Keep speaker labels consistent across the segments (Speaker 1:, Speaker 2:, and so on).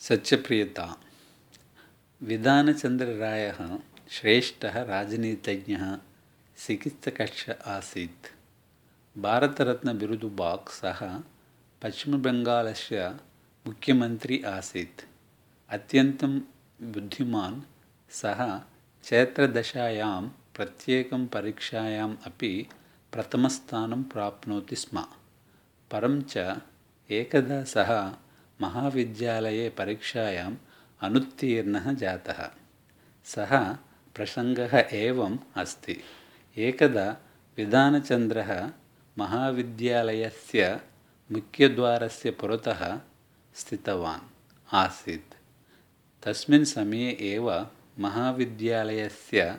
Speaker 1: सच्चप्रियता। विधानचन्द्ररायः श्रेष्ठः राजनीतिज्ञः चिकित्सकश्च आसीत्। भारतरत्नबिरुदुबाक् सः पश्चिमबङ्गालस्य मुख्यमन्त्री आसीत्। अत्यन्तं बुद्धिमान् सः चैत्रदशायां प्रत्येकं परीक्षायाम् अपि प्रथमस्थानं प्राप्नोति स्म। परं च एकदा सः महाविद्यालये परीक्षायाम् अनुत्तीर्णः जातः। सः प्रसङ्गः एवम् अस्ति। एकदा विधानचन्द्रः महाविद्यालयस्य मुख्यद्वारस्य पुरतः स्थितवान् आसीत्। तस्मिन् समये एव महाविद्यालयस्य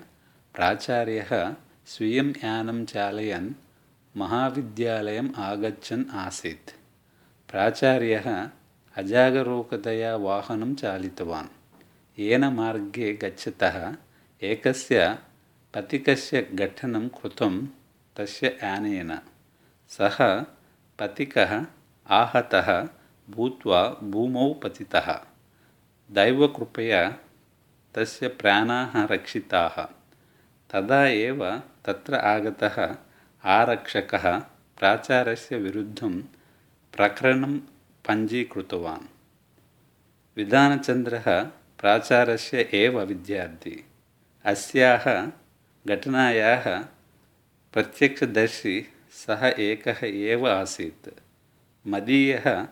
Speaker 1: प्राचार्यः स्वीयं यानं चालयन् महाविद्यालयम् आगच्छन् आसीत्। प्राचार्यः अजागरूकतया वाहनं चालितवान् येन मार्गे गच्छतः एकस्य पथिकस्य घटनं कृतं तस्य यानेन सः पथिकः आहतः भूत्वा भूमौ पतितः दैवकृपया तस्य प्राणाः रक्षिताः तदा एव तत्र आगतः आरक्षकः प्राचार्यस्य विरुद्धं प्रकरणं पञ्जीकृतवान्। विधानचन्द्रः प्राचार्यस्य एव विद्यार्थी। अस्याः घटनायाः प्रत्यक्षदर्शी सः एकः एव आसीत्। मदीयः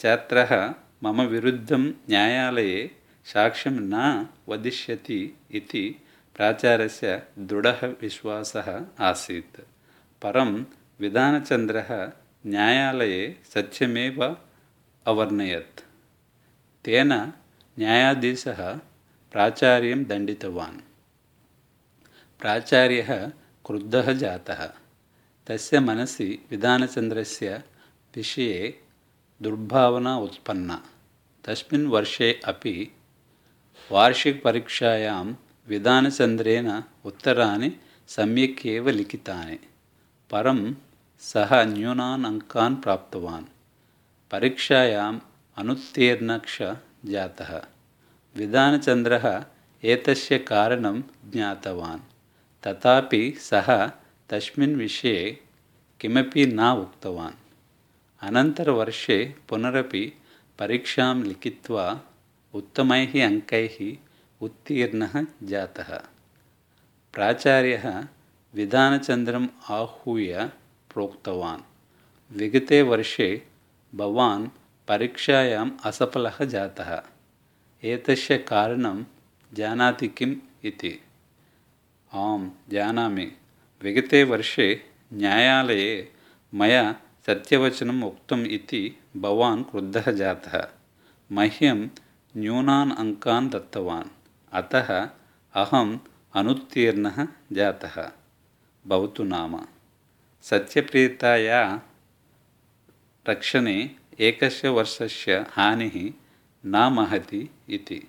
Speaker 1: छात्रः मम विरुद्धं न्यायालये साक्ष्यं न वदिष्यति इति प्राचार्यस्य दृढः विश्वासः आसीत्। परं विधानचन्द्रः न्यायालये सत्यमेव अवर्णयत् तेन न्यायाधीशः प्राचार्यं दण्डितवान् प्राचार्यः क्रुद्धः जातः तस्य मनसि विधानचन्द्रस्य विषये दुर्भावना उत्पन्ना तस्मिन् वर्षे अपि वार्षिकपरीक्षायां विधानचन्द्रेण उत्तराणि सम्यक् एव लिखितानि परं सः न्यूनान् अङ्कान् प्राप्तवान्। परीक्षायाम् अनुत्तीर्णक्ष जातः। विधानचन्द्रः एतस्य कारणं ज्ञातवान्। तथापि सः तस्मिन् विषये किमपि न उक्तवान्। अनन्तरवर्षे पुनरपि परीक्षां लिखित्वा उत्तमैः अङ्कैः उत्तीर्णः जातः। प्राचार्यः विधानचन्द्रम् आहूय प्रोक्तवान्। विगते वर्षे भवान् परीक्षायाम् असफलः जातः। एतस्य कारणं जानाति किम् इति? आं जानामि। विगते वर्षे न्यायालये मया सत्यवचनम् उक्तम् इति भवान् क्रुद्धः जातः। मह्यं न्यूनान् अङ्कान् दत्तवान्। अतः अहम् अनुत्तीर्णः जातः। भवतु नाम सत्यप्रियताया रक्षणे एकस्य वर्षस्य हानिः न महति इति।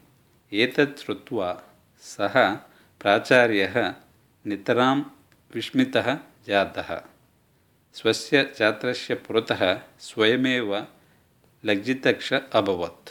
Speaker 1: एतत् श्रुत्वा सः प्राचार्यः नितरां विस्मितः जातः। स्वस्य छात्रस्य पुरतः स्वयमेव लज्जितक्ष अभवत्।